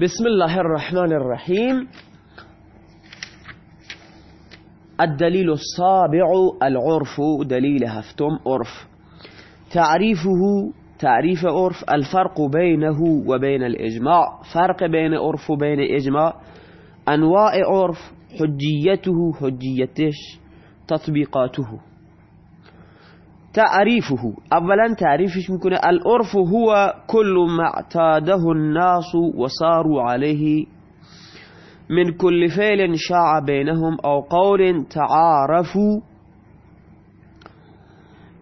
بسم الله الرحمن الرحيم. الدليل السابع العرف دليل هفتم عرف. تعريفه تعريف عرف الفرق بينه وبين الإجماع. فرق بين عرف وبين إجماع. أنواع عرف حجيته حجيتش تطبيقاته. تعريفه. اولا تعريفش میکنه العرف هو كل ما اعتاده الناس وصاروا عليه من كل فعل شاع بينهم أو قول تعارفوا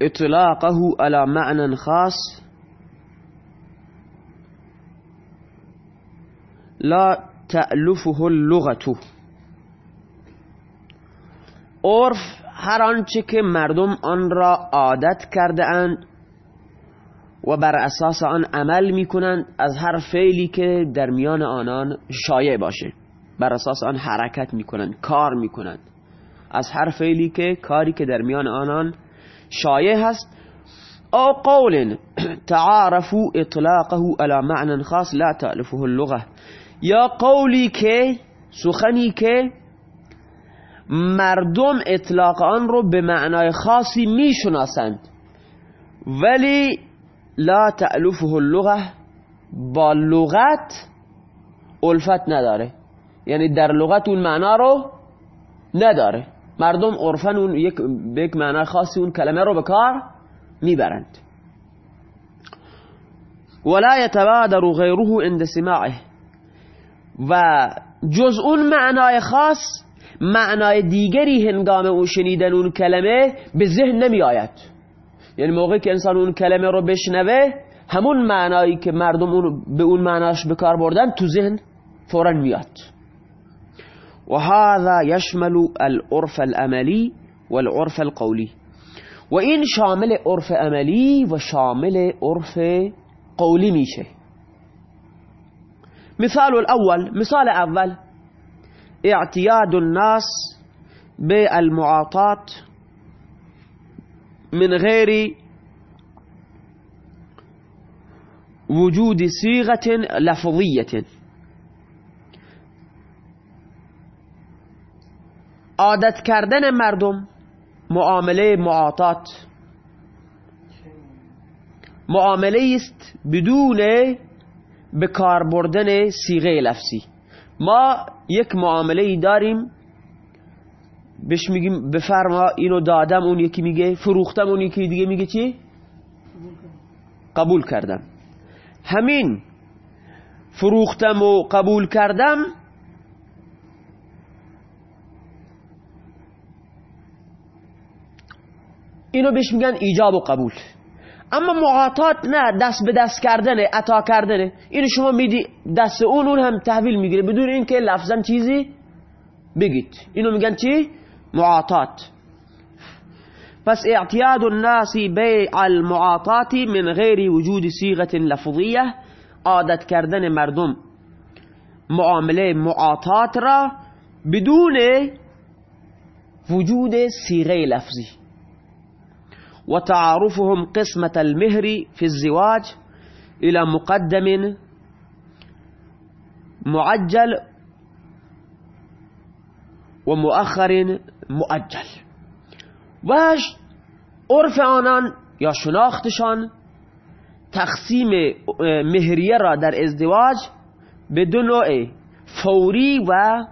إطلاقه على معنى خاص. لا تألفه اللغة. عرف هر آنچه که مردم آن را عادت کرده اند و بر اساس آن عمل می کنند از هر فعلی که در میان آنان شایع باشه. بر اساس آن حرکت می کنند کار می کنند از هر فعلی که کاری که در میان آنان شایع هست. او قول تعارفوا اطلاقه على معنى خاص لا تألفه اللغة یا قولی که سخنی که مردم اطلاق آن رو به معنای خاصی می‌شناسند. ولی لا تألفه اللغه با لغت الفت نداره. یعنی در لغت اون معنا رو نداره. مردم عرفن اون یک به یک معنای خاصی اون کلمه رو به کار می‌برند. ولا يتبادر غیره عند سماعه. و جز اون معنای خاص معنای دیگری هنگام اون شنیدن اون کلمه به ذهن نمی آید. یعنی موقعی که انسان اون کلمه رو بشنوه همون معنایی که مردم اون به اون معناش به کار بردن تو ذهن فورا میاد. و هذا يشمل العرف العملی والعرف القولی. و این شامل عرف عملی و شامل عرف قولی میشه. مثال الاول مثال اول اعتياد الناس بالمعاطات من غير وجود صيغة لفظية. عادت کردن مردم معامله معاطات. معامله است بدون به کار بردن صیغه لفظی. ما یک معامله ای داریم بهش میگیم بفرما اینو دادم اون یکی میگه فروختم اون یکی دیگه میگه چی؟ قبول کردم. همین فروختم و قبول کردم اینو بهش میگن ایجاب و قبول. اما معاطات نه دست به دست کردنه عطا کردنه. اینو شما میدی دست اون اون هم تحویل می‌گیره. بدون اینکه لفظا چیزی بگید. اینو میگن چی؟ معاطات پس اعتیاد الناس بیع المعاطات من غیر وجود صيغه لفظیه. عادت کردن مردم معامله معاطات را بدون وجود صيغه لفظی. وتعارفهم قسمة المهر في الزواج إلى مقدم معجل ومؤخر مؤجل. و عرف آنان یا شناختشان تقسیم مهریه را در ازدواج به دو نوع فوری و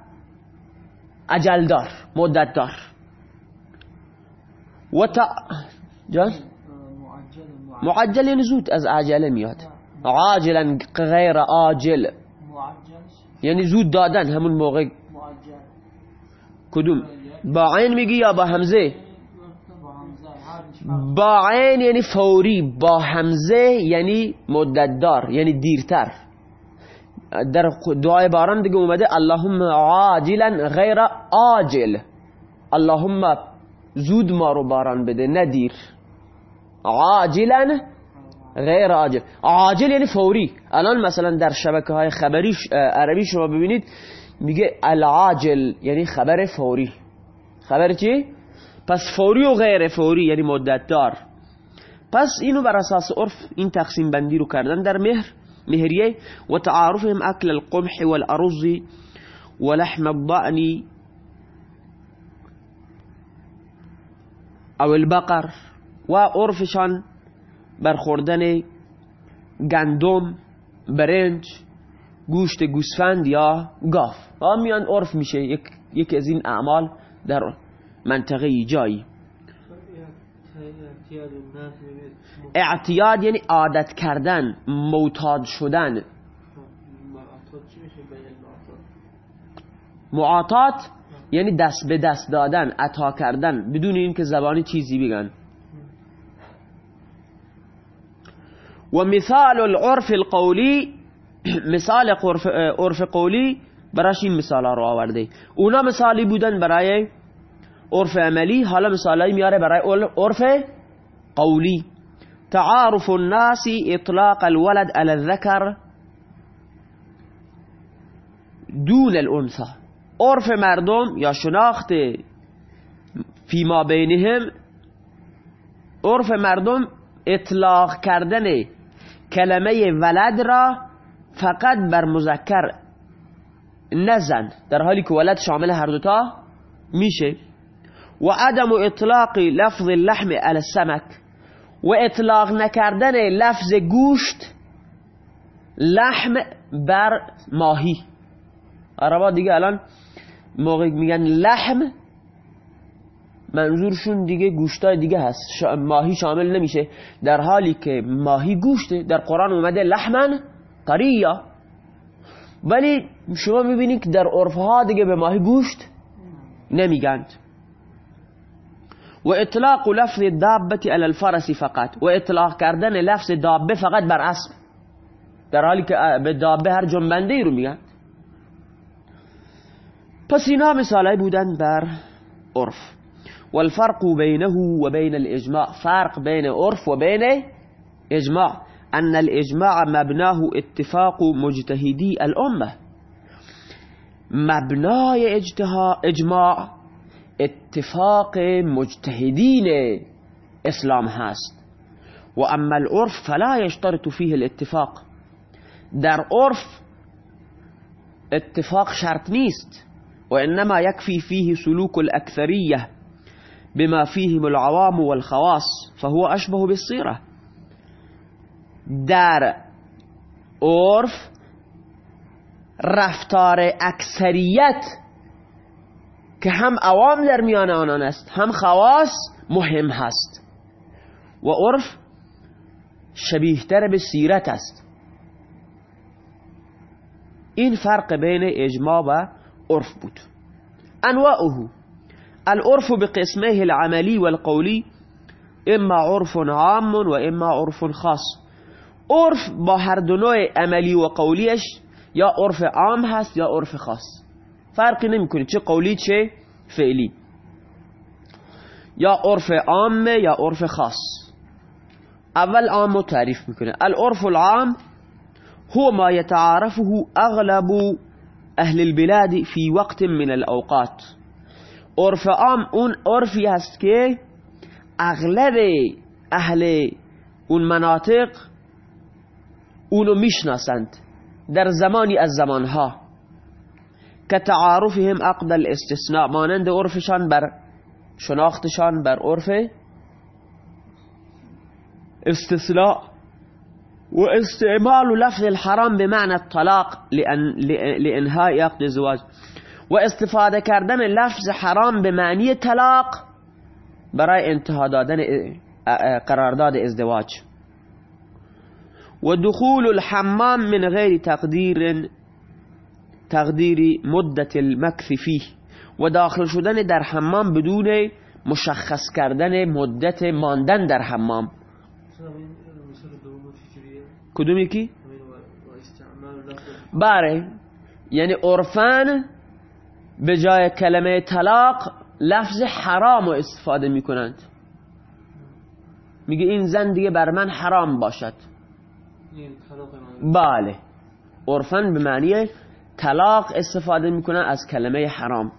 أجلدار مدتدار. و جان معجل یعنی زود از عجله میاد. عاجلا غیر عاجل. یعنی زود دادن همون موقع. کدوم؟ با عین میگی یا با همزه با عین یعنی فوری. با همزه یعنی مدتدار یعنی دیرتر. در دعای باران دیگه اومده اللهم عاجلا غیر عاجل. اللهم زود ما رو باران بده ندیر عاجلا غیر عاجل. عاجل یعنی فوری. الان مثلا در شبکه های خبری عربی شما ببینید میگه العاجل یعنی خبر فوری. خبر چی؟ پس فوری و غیر فوری یعنی مدت دار پس اینو بر أساس عرف این تقسیم بندی رو کردن در مهر مهریه و تعارفهم اکل القمح والارز ولحم الضأن أو البقر. و عرفشان برخوردن گندم برنج گوشت گوسفند یا گاف. و میان عرف میشه. یک یکی از این اعمال در منطقه جایی. اعتیاد یعنی عادت کردن معتاد شدن. معاطات یعنی دست به دست دادن عطا کردن بدون اینکه زبانی چیزی بگن. و مثال العرف القولی مثال عرف قولی براش این مثال رو آورده. اونا مثالی بودن برای عرف عملی حالا مثالی میاره برای عرف قولی. تعارف الناس اطلاق الولد على الذكر دون الانثى. عرف مردم یا شناخت فیما بینهم عرف مردم اطلاق کردن کلمه ولد را فقط بر مذکر نزن. در حالی که ولد شامل هر دوتا میشه. و عدم اطلاق لفظ اللحم على السمك و اطلاق نکردن لفظ گوشت لحم بر ماهی. عربا دیگه الان موقع میگن لحم منظورشون دیگه گوشتای دیگه هست. ماهی شامل نمیشه. در حالی که ماهی گوشته در قرآن اومده لحمن طریا ولی شما می‌بینید که در عرفها دیگه به ماهی گوشت نمیگند. و اطلاق لفظ دابه على الفرس فقط. و اطلاق کردن لفظ دابه فقط بر اسب. در حالی که به دابه هر جنبنده رو میگن. پس اینا مثالای بودن بر عرف. والفرق بينه وبين الإجماع. فرق بين عرف وبين إجماع. أن الإجماع مبناه اتفاق مجتهدي الأمة. مبنای إجماع اتفاق مجتهدین إسلام هست. و اما العرف فلا يشترط فيه الاتفاق. در عرف اتفاق شرط نیست وإنما يكفي فيه سلوك الأكثرية. بما فيهم العوام والخواص فهو أشبه بالصيرة. در عرف رفتار اکثریت که هم عوام در میان آنان است هم خواص مهم هست. و عرف شبیهتر به سیرت است. این فرق بین اجماع و عرف بود. انواعه. العرف بقسمه العملی والقولی إما عرف عام و اما عرف خاص. عرف با هر دو نوع عملی و قولیش یا عرف عام هست یا عرف خاص. فرقی نمیکنه چه قولی چه فعلی. یا عرف عام یا عرف خاص. اول عام تعریف میکنه. العرف العام هو ما يتعارفه أغلب أهل البلاد في وقت من الأوقات. عرف عام اون عرفی هست که اغلب أهل اون مناطق اونو میشناسند در زمانی از زمانها که تعارفهم عقد الاستثناء مانند عرفشان بر شناختشان بر عرف استثناء و استعمال لفظ الحرام بمعنى الطلاق لإنهاء عقد الزواج. و استفاده کردن لفظ حرام به معنی طلاق برای انتها دادن قرارداد ازدواج. و دخول الحمام من غیر تقدیر تقدیر مدت المکث فيه و داخل شدن در حمام بدون مشخص کردن مدت ماندن در حمام. کدوم یکی؟ باره یعنی عرفان به جای کلمه طلاق لفظ حرام رو استفاده می‌کنند. میگه این زن دیگه بر من حرام باشد. بله. عرفا به معنی طلاق استفاده می‌کنن از کلمه حرام.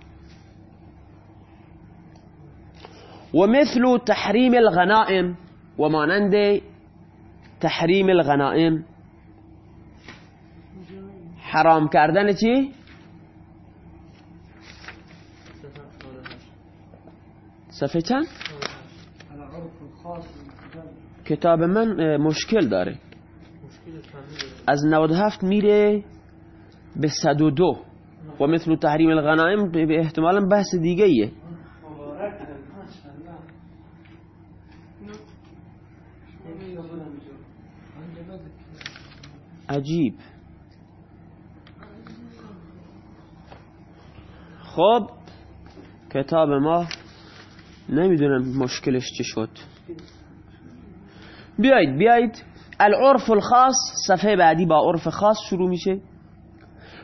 و مثل تحریم الغنائم و مانند تحریم الغنائم. حرام کردن چی؟ صفحه چند؟ کتاب من مشکل داره. از 97 میره به 102 و مثل تحریم الغنائم به احتمالا بحث دیگه ایه عجیب. خب کتاب ما نمیدونم مشکلش چی شد. بیایید بیایید. العرف الخاص صفحه بعدی با عرف خاص شروع میشه.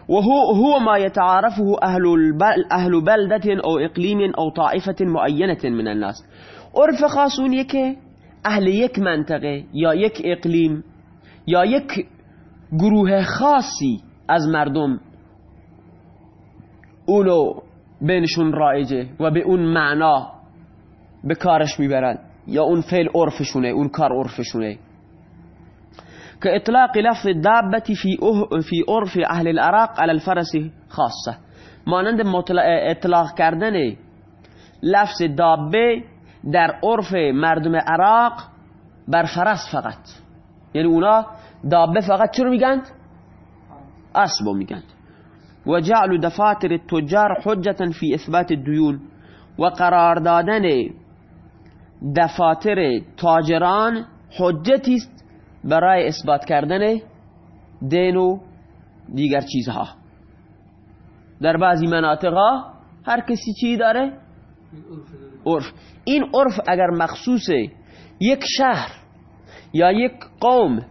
و هو, هو ما يتعارفه أهل, البل أهل بلدة أو اقلیم أو طائفة معینة من الناس. عرف خاص اونیه که أهل یک منطقه یا یک اقلیم یا یک گروه خاصی از مردم. اونو بینشون رایجه و به اون معنا به کارش میبرن یا اون فعل عرفشونه اون کار عرفشونه. که اطلاق لفظ دابتی فی, فی عرف أهل العراق على الفرس خاصه. مانند اطلاق کردن لفظ دابه در عرف مردم عراق بر فرس فقط. یعنی اونا دابه فقط چرا میگند؟ اسبو میگند و جعل دفاتر التجار حجتا فی اثبات الدیون. و قرار دادن دفاتر تاجران حجتی است برای اثبات کردن دین و دیگر چیزها. در بعضی مناطق هر کسی چی داره؟ عرف. این عرف اگر مخصوص یک شهر یا یک قوم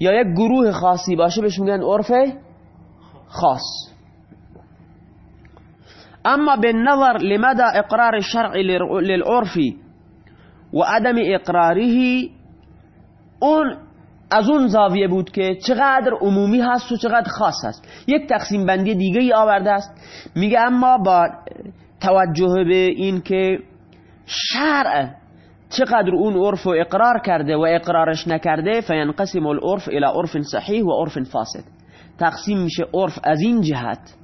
یا یک گروه خاصی باشه بهش میگن عرف خاص. أما بالنظر لمدى إقرار الشرع للعرف و عدم إقراره اون از اون زاویه بود که چقدر عمومی هست و چقدر خاص هست یک تقسیم بندی دیگه ای آورده است. میگه اما با توجه به این که شرع چقدر اون عرف و اقرار کرده و اقرارش نکرده فینقسم العرف إلى عرف صحیح و عرف فاسد. تقسیم میشه عرف از این جهت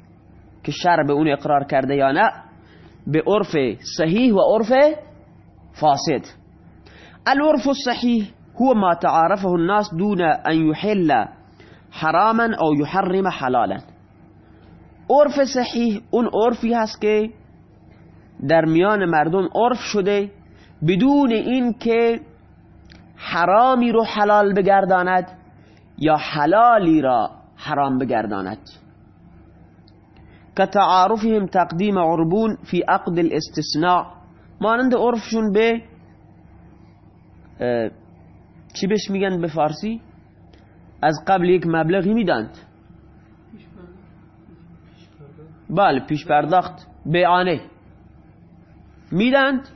که شرع به اون اقرار کرده یا نه به عرف صحیح و عرف فاسد. العرف الصحيح هو ما تعارفه الناس دون أن يحل حراما أو يحرم حلالا. عرف صحیح اون عرفی هست که در میان مردم عرف شده بدون اینکه حرامی رو حلال بگرداند یا حلالی را حرام بگرداند. كتعارفهم تقدیم عربون فی عقد الاستثناء. مانند عرفشون به چی بهش میگن به فارسی؟ از قبل یک مبلغی میدند. بله پیش پرداخت بیعانه. میدند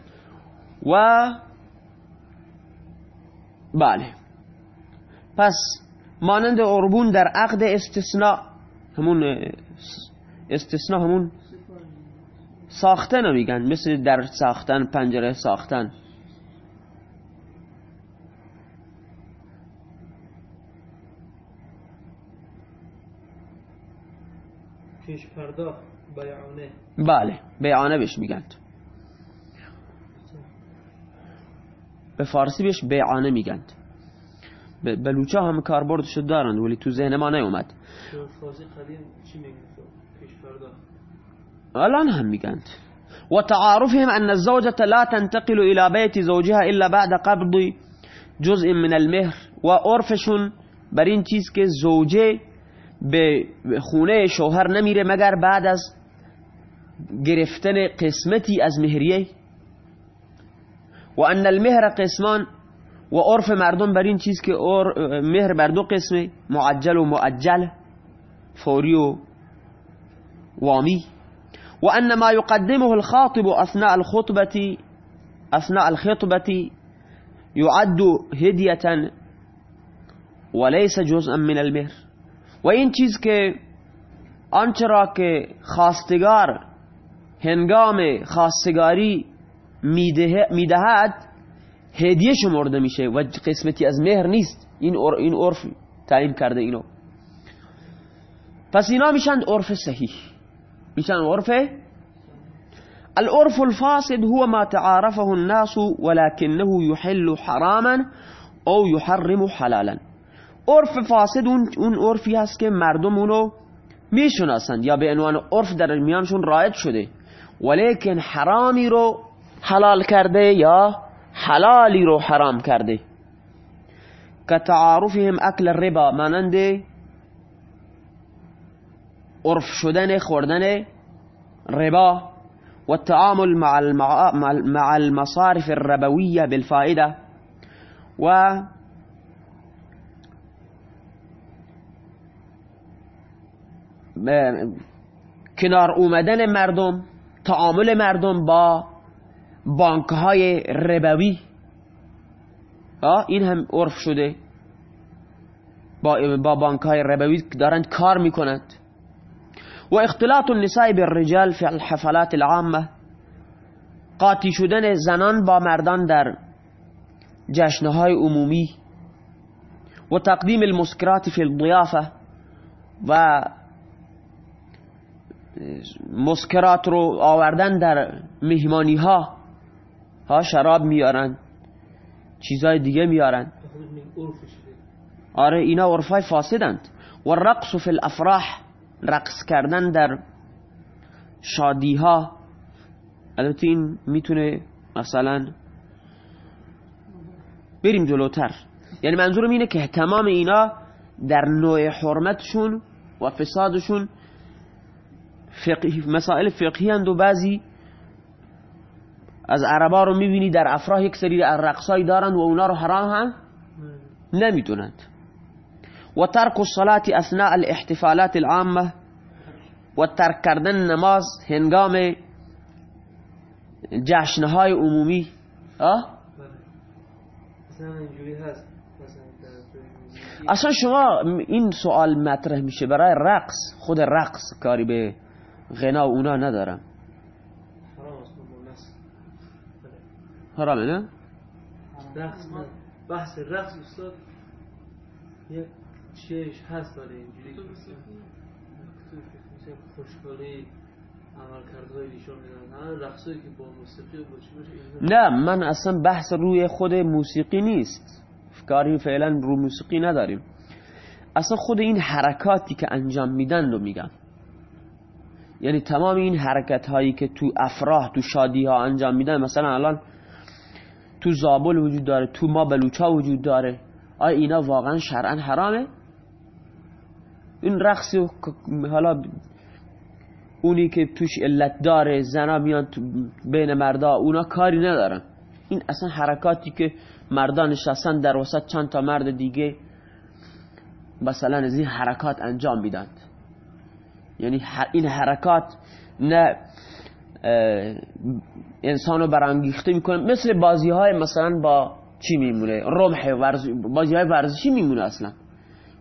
و بله. پس مانند عربون در عقد استثناء همون استثناء همون ساختن میگن. مثل در ساختن پنجره ساختن. پیش پرداخت بیعانه. بله بیعانه بهش میگند به فارسی بهش بیعانه میگند بلوچه هم کاربردشو دارند ولی تو ذهن ما نیومد. میگن؟ الان هم میگند وتعارفهم أن الزوجة لا تنتقل إلى بيت زوجها إلا بعد قبض جزء من المهر. و عرفشون بر این چیز که زوجه به خونه شوهر نمیره مگر بعد از گرفتن قسمتی از مهریه. و ان المهر قسمان و عرف مردم بر این چیز که مهر بر دو قسمه معجل و معجل فوری و وامی. و ان ما يقدمه الخاطب اثناء الخطبة اثناء الخطبة يعد هديه وليس جزءا من المهر. و این چیز که آنچه که هنگام خواستگاری میدهد هدیه شمرده میشه و قسمتی از مهر نیست. این این عرف تعیین کرده اینو. پس اینا میشن عرف صحیح. میشن عرف العرف الفاسد هو ما تعارفه الناس ولكنه يحل حراما او يحرم حلالا. عرف فاسد اون عرفی هست که مردم اونو می‌شناسند. یا به عنوان عرف در میانشون رایج شده. ولیکن حرامی رو حلال کرده یا حلالی رو حرام کرده. که تعارفهم اکل ربا مانند عرف شدن خوردن ربا والتعامل مع مع المصارف الربوية بالفائدة و کنار اومدن مردم تعامل مردم با بانک های ربوی این هم عرف شده. با, با بانک های ربوی دارند کار می‌کنند. و اختلاط النساء بالرجال فی الحفلات العامه قاطی شدن زنان با مردان در جشنهای عمومی. و تقدیم المسکرات فی الضیافه و مسکرات رو آوردن در مهمانی ها ها شراب میارن چیزای دیگه میارن. آره اینا عرفای فاسدند. و رقص فی الافراح رقص کردن در شادی ها البته این می‌تونه مثلا بریم جلوتر. یعنی منظورم اینه که تمام اینا در نوع حرمتشون و فسادشون فقه مسائل فقهی هند و بعضی از عربا رو می‌بینی در افراه یک سری رقصایی دارند و اونا رو حرام هم نمی‌دونند. و ترک الصلاة اثناء الاحتفالات العامه و ترک کردن نماز هنگام جشنهای عمومی؟ اصلا شما این سوال مطرح میشه برای رقص. خود رقص کاری به غنا اونا ندارم. حرامه؟ رقص بحث رقص استاد یک چیش هست داره اینجوری خوشحالی نه من اصلا بحث روی خود موسیقی نیست کاری فعلا رو موسیقی نداریم اصلا خود این حرکاتی که انجام میدن رو میگم یعنی تمام این حرکت هایی که تو افراه تو شادی ها انجام میدن مثلا الان تو زابل وجود داره تو ما بلوچا وجود داره. آیا اینا واقعا شرعا حرامه؟ این رقص حالا اونی که توش علت داره زنا میان تو بین مردا اونا کاری ندارن. این اصلا حرکاتی که مردان نشستن در وسط چند تا مرد دیگه مثلا از این حرکات انجام میدند یعنی این حرکات نه انسانو برانگیخته می‌کنه. مثل بازی های مثلا با چی میمونه؟ رمح ورز... بازی های ورزشی میمونه اصلا.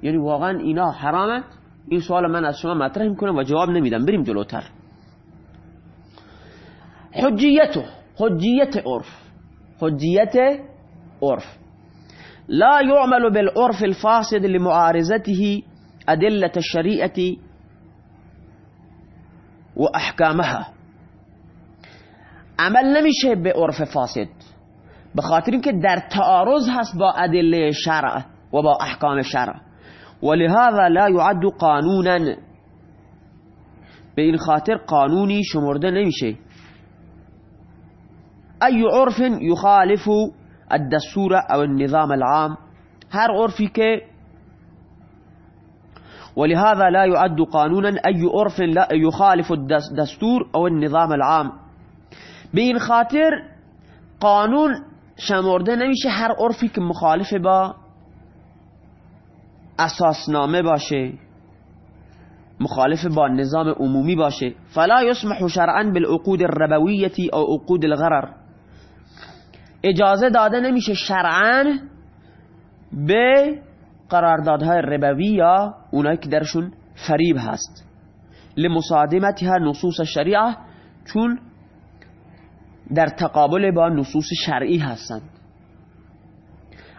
یعنی واقعا اینا حرامت این سوال من از شما مطرح می‌کنم و جواب نمیدم. بریم جلوتر. حجیته حجیت عرف. حجیت عرف. لا يعمل بالعرف الفاسد لمعارضته أدلة الشريعة وأحكامها عمل نمیشه به عرف فاسد. به خاطر اینکه در تعارض هست با ادله شرع و با احکام شرع. ولهذا لا يعد قانونا. به این خاطر قانونی شمرده نمیشه. ای عرف یخالف الدستور أو النظام العام. هر عرفی که ولهذا لا يعد قانونا أي عرف لا يخالف الدستور أو النظام العام. به این خاطر قانون شمرده نمیشه هر عرفی که مخالف با اساسنامه باشه مخالف با نظام عمومی باشه. فلا يسمح شرعا بالعقود الربوية او عقود الغرر. اجازه داده نمیشه شرعا به قراردادهای ربوی یا اونایی که درشون فریب هست. لمصادمتها نصوص شریعه چون در تقابل با نصوص شرعی هستند.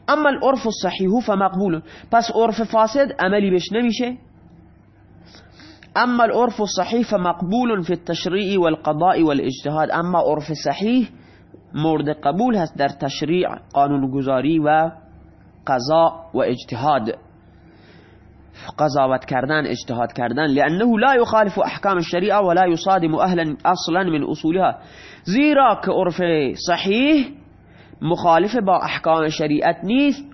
اما العرف الصحیح فمقبول. پس عرف فاسد عملی بش نمیشه. اما العرف الصحيح فمقبول في التشريع والقضاء والاجتهاد. اما عرف صحیح مورد قبول هست در تشریع قانونگذاری و قضاء و اجتهاد. قضاوت کردن اجتهاد کردن لأنه لا يخالف أحکام الشریعة ولا يصادم أهلا أصلا من أصولها. زیرا که عرف صحیح مخالف با أحکام شریعت نیست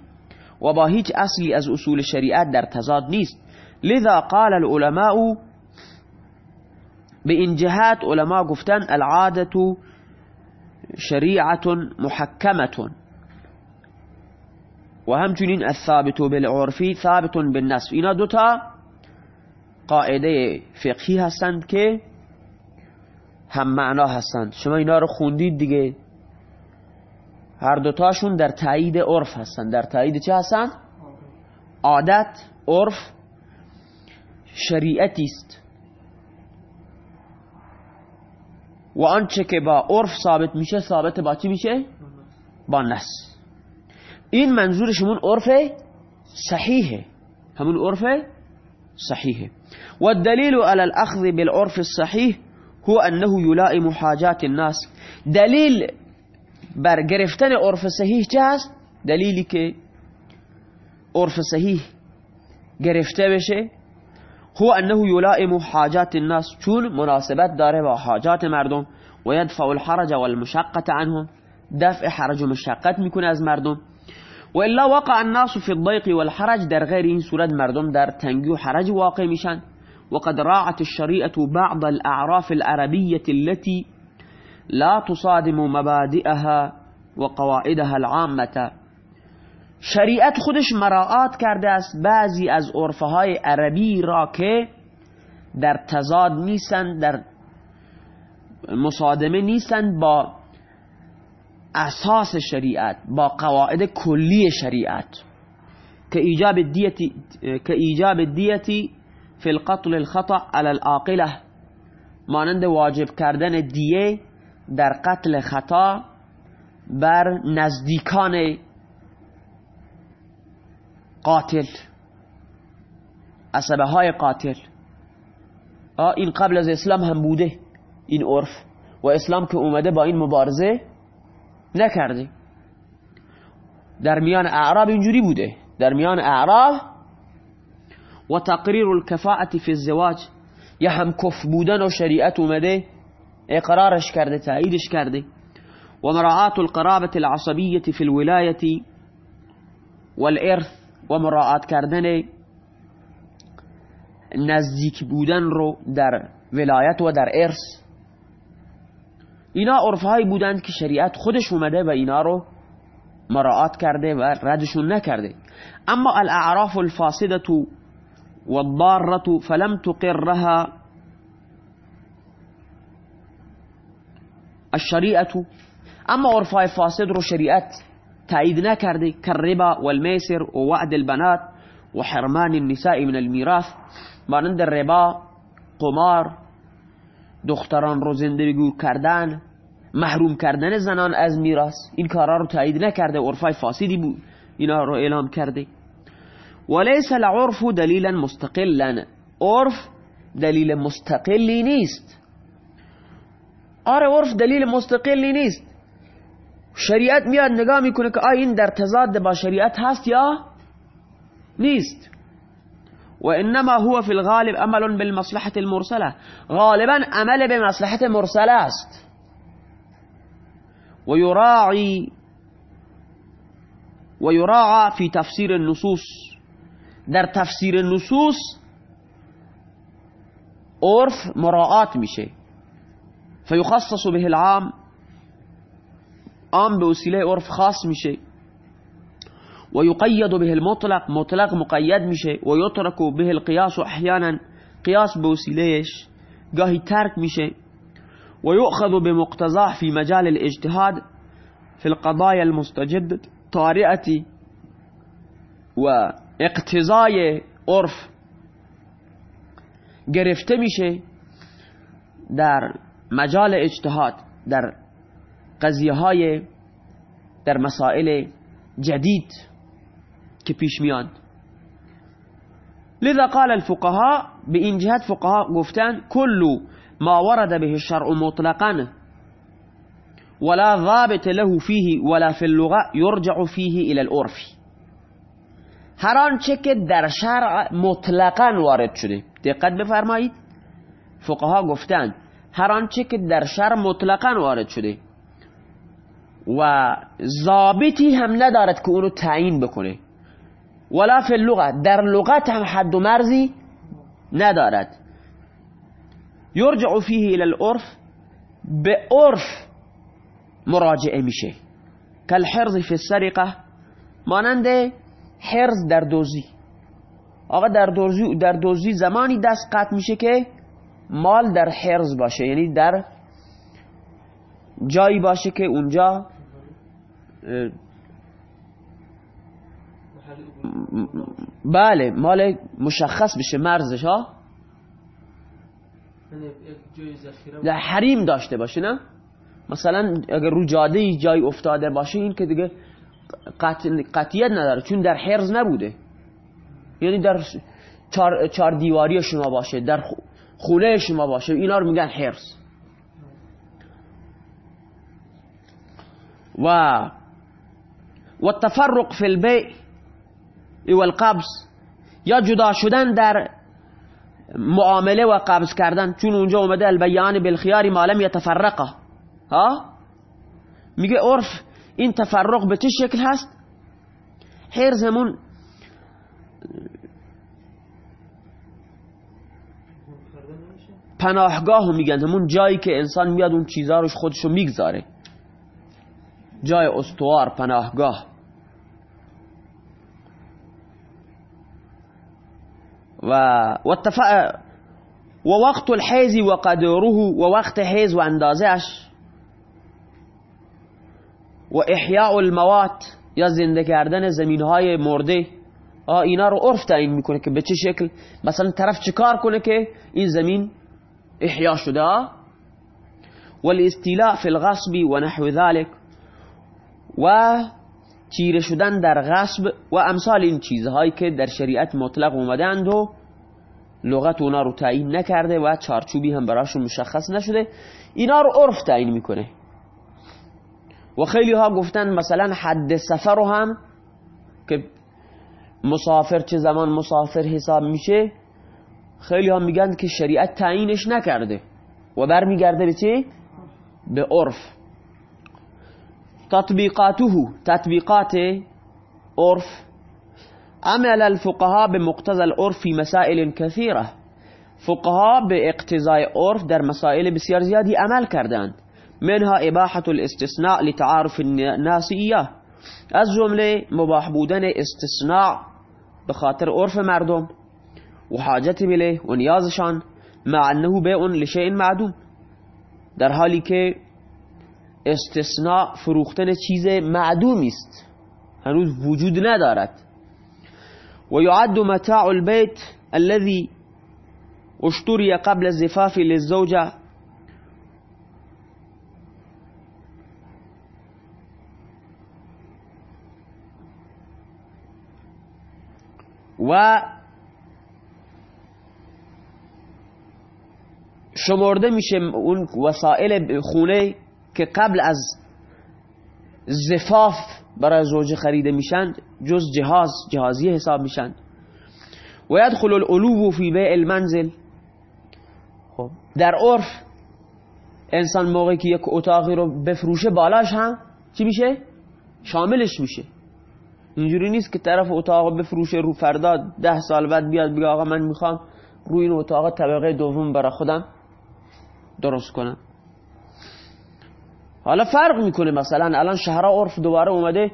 و با هیچ اصلی از اصول شریعت در تضاد نیست. لذا قال العلماء به این جهت علما گفتن العادة شریعت محکمت و همچنین الثابت بالعرفی ثابت بالنصف. اینا دوتا قاعده فقهی هستند که هم معنا هستند. شما اینا رو خوندید دیگه. هر دوتاشون در تایید عرف هستند. در تایید چه هستند؟ عادت عرف شریعتی است. و آنچه که با عرف ثابت میشه ثابت با چی میشه؟ با نس این منظورشمون عرف صحیحه همون عرف صحیحه والدليل على الأخذ بالعرف الصحيح هو أنه يلائم حاجات الناس. دلیل بر گرفتن عرف صحیح چه هست؟ دلیلی که عرف صحیح گرفته بشه. هو أنه يلائم حاجات الناس. چون مناسبت داره با حاجات مردم و يدفع الحرج والمشقة عنهم. دفع حرج و مشقت میکنه از مردم. و الا وقع الناس في الضيق والحرج در غیر این صورت مردم در تنگی و حرج واقع میشن وقد راعت الشريعة بعض الأعراف العربية التي لا تصادم مبادئها وقواعدها العامة. شریعت خودش مراعات کرده است بعضی از عرفه های عربی را که در تضاد نیستند در مصادمه نیستند با اساس شریعت با قواعد کلی شریعت. که ایجاب دیتی که ایجاب دیتی فی القتل الخطا على العاقله مانند واجب کردن دیه در قتل خطا بر نزدیکان قاتل عصبه های قاتل این قبل از اسلام هم بوده این عرف. و اسلام که اومده با این مبارزه نکرده در میان اعراب اینجوری بوده. در میان اعراب و تقریر الكفاءة فی الزواج یا هم کف بودن و شریعت اومده اقرارش کرده تأییدش کرده. و مراعات القرابة العصبية في الولاية والإرث و مراعات کردن نزدیک بودن رو در ولایت و در ارث اینا عرفهایی بودند که شریعت خودش اومده و اینا رو مراعات کرده و ردشون نکرده. اما الاعراف الفاسدة والضارة فلم تقرها الشریعة. اما عرفهای فاسد رو شریعت تایید نکرده. كالربا والميسر ووعد البنات وحرمان النساء من الميراث. مانند ربا قمار دختران رو زندگی کردن محروم کردن زنان از میراث این کارا رو تایید نکرده عرفای فاسدی بود اینا رو اعلام کرده. وليس العرف دلیلا مستقلا. عرف دلیل مستقلی نیست. آره عرف دلیل مستقلی نیست. شریعت میاد نگاه می‌کنه که آیا این در تضاد با شریعت هست یا نیست؟ و انما هو في الغالب عمل بالمصلحة المرسلة. غالبا عمل به مصلحت مرسلة است. و یراعی و یراعى في تفسیر النصوص. در تفسیر نصوص عرف مراعات میشه. فيخصص به العام. عام به وسیله عرف خاص میشه. و یقید به المطلق مطلق مقید میشه و یترک به القیاس احیانا قیاس به وسیلهش گاهی ترک میشه. في مجال الاجتهاد في القضايا المستجد طارئتی و عرف گرفته میشه در مجال اجتهاد در قضیه های در مسائل جدید. که پیش میان لذا قال الفقهاء به این جهت فقها گفتن كل ما ورد به الشرع مطلقا. ولا ضابط له فيه ولا في اللغة يرجع فيه إلى العرف. هر آنچه که در شرع مطلقا وارد شده. دقت بفرمایید. فقها گفتن هر آنچه که در شرع مطلقا وارد شده. و ضابطی هم ندارد که اونو تعیین بکنه. ولا فی اللغت در لغت هم حد و مرزی ندارد. یرجع فیه الى العرف به عرف مراجعه میشه. کالحرز فی السرقه مانند حرز در دوزی آقا در دوزی, در دوزی زمانی دست قطع میشه که مال در حرز باشه. یعنی در جایی باشه که اونجا بله مال مشخص بشه مرزش ها. در حریم داشته باشه نه؟ مثلا اگر رو جاده جای افتاده باشه این که دیگه قطعیت نداره چون در حرز نبوده. یعنی در چار, چار دیواری شما باشه در خونه شما باشه اینا رو میگن حرز. و و التفرق فی البیع. و القبض یا جدا شدن در معامله و قبض کردن. چون اونجا اومده البیان بالخیار ما لم یتفرقه. ها؟ میگه عرف این تفرق به چه شکل هست؟ حرز همون پناهگاه میگن. همون جایی که انسان میاد اون چیزها روش خودشو می‌گذاره. جای استوار پناهگاه. و و وقت الحیز و قدره و وقت حیز و اندازش و احیاء الموات یا زنده کردن زمین های مرده اینا رو عرف تعیین میکنه که به چه شکل؟ مثلا طرف چیکار کنه که این زمین احیا شده؟ والاستیلاء فی الغصب و نحو ذلك و چیره شدن در غصب و امثال این چیزهایی که در شریعت مطلق اومدند و لغت اونا رو تعیین نکرده و چارچوبی هم براشون مشخص نشده اینا رو عرف تعیین می‌کنه و خیلی ها گفتن مثلا حد سفر رو هم که مسافر چه زمان مسافر حساب میشه خیلی ها میگن که شریعت تعیینش نکرده و برمیگرده به چه؟ به عرف تطبیقاته تطبیقات عرف. عمل الفقهاء بمقتضى العرف في مسائل كثيرة. فقهاء باقتضاء عرف در مسائل بسیار زیادی عمل کردند. منها إباحة الاستثناء لتعارف الناس ایاه از مباح بودن استثناء به خاطر عرف مردم. و بله و نیازشان مع أنه بیع لشیء معدوم. در حالی که استثناء فروختن چیز معدومی است. هنوز وجود ندارد. و یعد متاع البيت الذي اشتري قبل الزفاف للزوجة. و شمرده میشه اون وسایل خونه که قبل از زفاف برای زوجه خریده میشن جز جهاز جهازی حساب میشن. و یدخل الالو فی بیع المنزل. خب در عرف انسان موقعی که یک اتاقی رو بفروشه بالاش هم چی میشه؟ شاملش میشه. اینجوری نیست که طرف اتاق بفروشه رو فردا ده سال بعد بیاد بگه آقا من می‌خوام روی این اتاق طبقه دوم برای خودم درست کنم. حالا فرق می‌کنه مثلا الان شهرها عرف دوباره اومده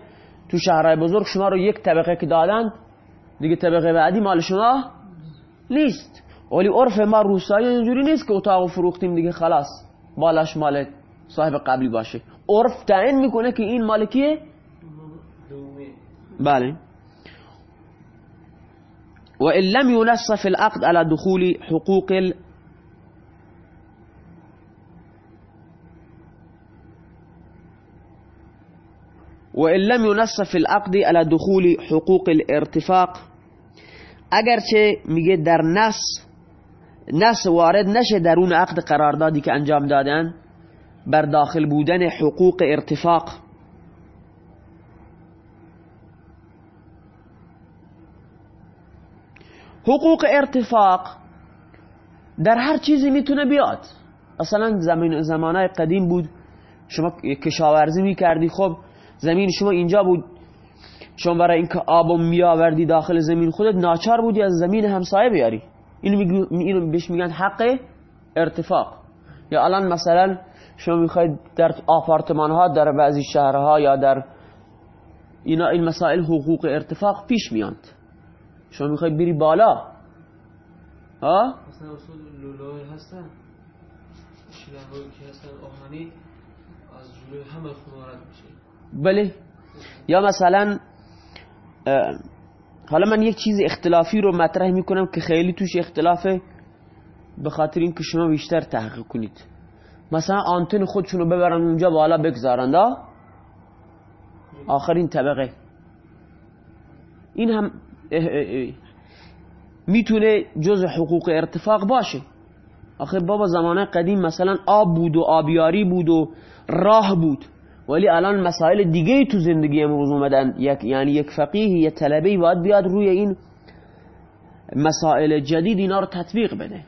تو شهرهای بزرگ شما رو یک طبقه که دادن دیگه طبقه بعدی مال شما نیست. ولی عرف ما روسایی اینجوری نیست که اتاق فروختیم دیگه خلاص بالاش مال صاحب قبلی باشه. عرف تعیین می‌کنه که این مال کیه؟ بله. وإن لم ينص في العقد على دخول حقوق وإن لم ينص في العقد على دخول حقوق الارتفاق. اگرچه میگه در نص نص وارد نشه در اون عقد قراردادی که انجام دادن بر داخل بودن حقوق ارتفاق. حقوق ارتفاق در هر چیزی میتونه بیاد. أصلا زمان زمانای قدیم بود شما کشاورزی میکردی خب زمین شما اینجا بود. شما برای اینکه آب میآوردی داخل زمین خودت ناچار بودی از زمین همسایه بیاری. اینو, اینو بهش میگن حق ارتفاق. یا الان مثلا شما می‌خواید در آپارتمان ها در بعضی شهرها یا در اینا این مسائل حقوق ارتفاق پیش میاند شما می‌خواید بری بالا. ها؟ مثلا اصول لولای هستن. شیلنگایی که هستن آهنی از جلوی همه خونه میشه. بله. یا مثلا حالا من یک چیز اختلافی رو مطرح می‌کنم که خیلی توش اختلافه به خاطر اینکه شما بیشتر تحقیق کنید. مثلا آنتن خودشونو ببرن اونجا بالا بگذارن آخرین طبقه. این هم می‌تونه جز حقوق ارتفاق باشه. آخه بابا زمان قدیم مثلا آب بود و آبیاری بود و راه بود. ولی الان مسائل دیگه تو زندگی امروز اومدن. یک یعنی یک فقیه یه طلبه باید بیاد روی این مسائل جدید اینا رو تطبیق بده.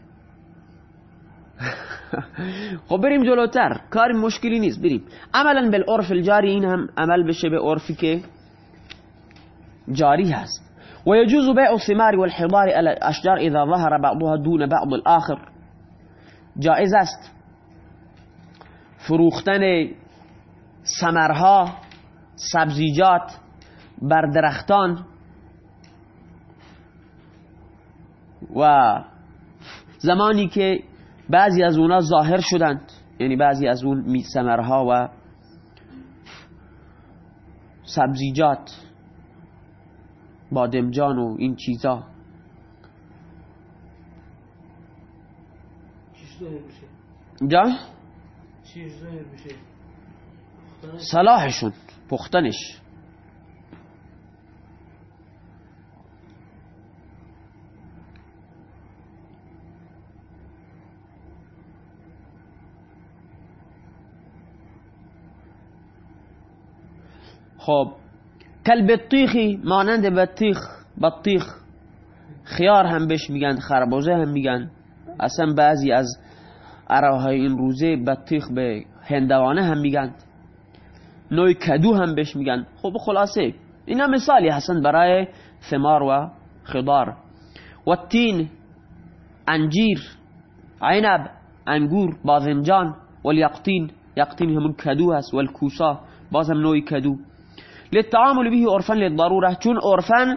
خب بریم جلوتر. کار مشکلی نیست. بریم. عملا بالعرف الجاری این هم عمل بشه به عرفی که جاری هست. ويجوز بيع الثمار والحضار على الأشجار إذا ظهر بعضها دون بعض الآخر. جائز است. فروختن سمرها سبزیجات بر درختان و زمانی که بعضی از اونا ظاهر شدند. یعنی بعضی از اون سمرها و سبزیجات بادمجان و این چیزا. جا صلاحشون پختنش. خب کل بطیخی مانند بطیخ بطیخ خیار هم بهش میگن خربوزه هم میگن. اصلا بعضی از عراهای این روزه بطیخ به هندوانه هم میگن. نوع کدو هم بهش میگن. خب خلاصه اینا مثالی هستن برای ثمار و خضار. و تین انجیر عنب انگور بازمجان والیقطین یقطین همون کدو هست والکوسا بازم نوع کدو. للتعامل به عرفا للضروره چون عرفا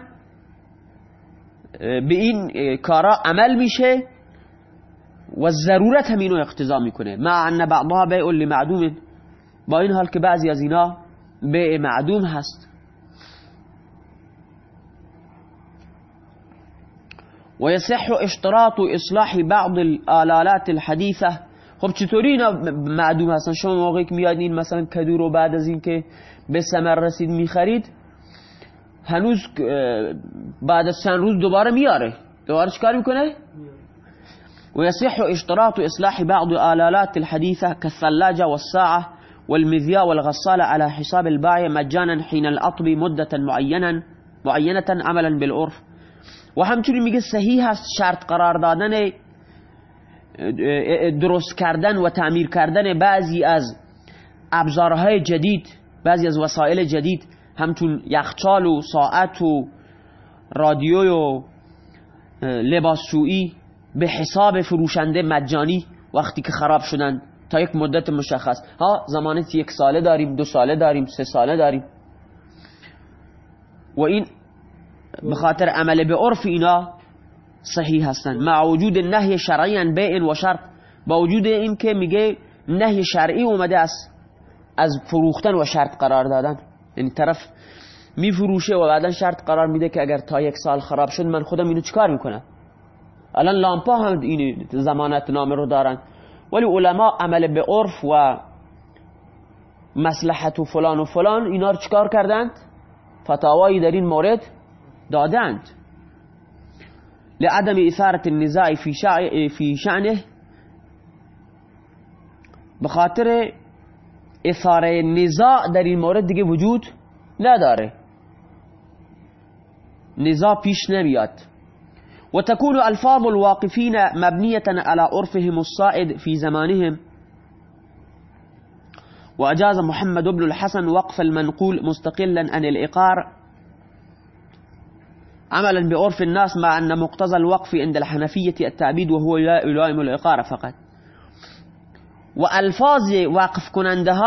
به این کارا عمل میشه و ضرورت هم اینو اقتضا میکنه. مع ان بعضها بیع لمعدوم. با این حال که بعضی از اینا بیع معدوم هست. ويصح اشتراط اصلاح بعض الآلات الحديثة. خب چطوری اینا معدوم هستن؟ شما موقعی که میادین مثلا کدو رو بعد از اینکه به ثمر رسید میخرید هنوز بعد از چند روز دوباره میاره. دوباره چکار میکنه؟ ويصح اشتراط إصلاح بعض آلآلات الحديثة كالثلاجة والساعة. والمذياء والغسالة على حساب البائع مجانا حين الأطب مدة معينة معينة عملا بالعرف. و همچنین میگه صحیح شرط قرار دادن درست کردن و تعمیر کردن بعضی از ابزارهای جدید بعضی از وسایل جدید همچون یخچال و ساعت و رادیو و لباسشویی به حساب فروشنده مجانی وقتی که خراب شدن تا یک مدت مشخص. ها زمانت یک ساله داریم دو ساله داریم سه ساله داریم. و این به خاطر عمل به عرف اینا صحیح هستن. مع وجود نهی شرعی بیع و شرط. با وجود این که میگه نهی شرعی اومده است از فروختن و شرط قرار دادن. یعنی طرف میفروشه و بعدا شرط قرار میده که اگر تا یک سال خراب شد من خودم اینو چیکار می‌کنم؟ الان لامپا هم این زمانت نامه رو دارن. ولی علما عمل به عرف و مصلحت و فلان و فلان اینا رو چیکار کردند؟ فتاوایی در این مورد دادند. لعدم إثارة النزاع في, في شأنه بخاطر اثاره نزاع در این مورد دیگه وجود نداره. نزاع پیش نمیاد. وتكون ألفاظ الواقفين مبنية على عرفهم الصائد في زمانهم. وأجاز محمد بن الحسن وقف المنقول مستقلا عن الإقار عملا بعرف الناس مع أن مقتضى الوقف عند الحنفية التعبيد وهو يلائم الإقار فقط. وألفاظ وقف کننده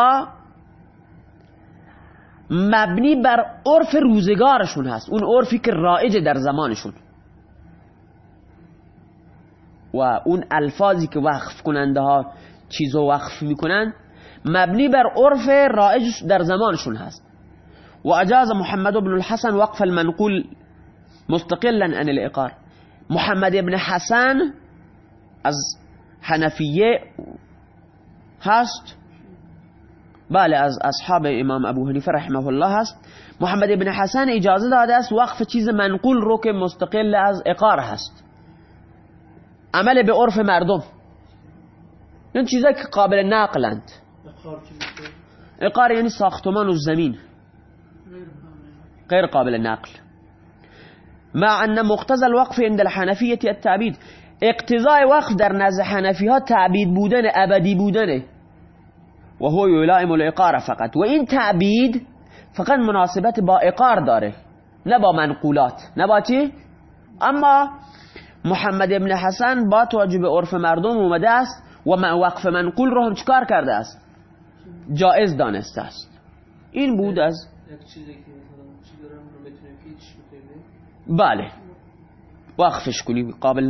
مبنی بر عرف روزگارشون هست. اون عرفی که رائج در زمانشون و اون الفاظی که وقف کننده ها چیزو وقف می‌کنن مبنی بر عرف رائج در زمانشون هست. و اجاز محمد بن الحسن وقف المنقول مستقلا عن الاقار محمد ابن حسن از حنفیه هست. بله از اصحاب امام ابو حنیفه رحمه الله هست. محمد ابن حسن اجازه داده است وقف چیز منقول رو که مستقل از اقار هست. عمل به عرف مردم این چیزایی که قابل نقلند اقار یعنی ساختمان و زمین. غیر قابل نقل. مع أن مقتضى الوقف عند الحنفیه التعبید اقتضای وقف در نزد حنفی ها تعبید بودن ابدی بودنه و هو یلائم الاقار فقط. و این تعبید فقط مناسبت با اقار داره. نه با منقولات. نه با چی؟ اما محمد ابن حسن با توجه به عرف مردم اومده است و وقف منقول رو هم چکار کرده است؟ جائز دانسته است. این بود از بله. وقفش کنی قابل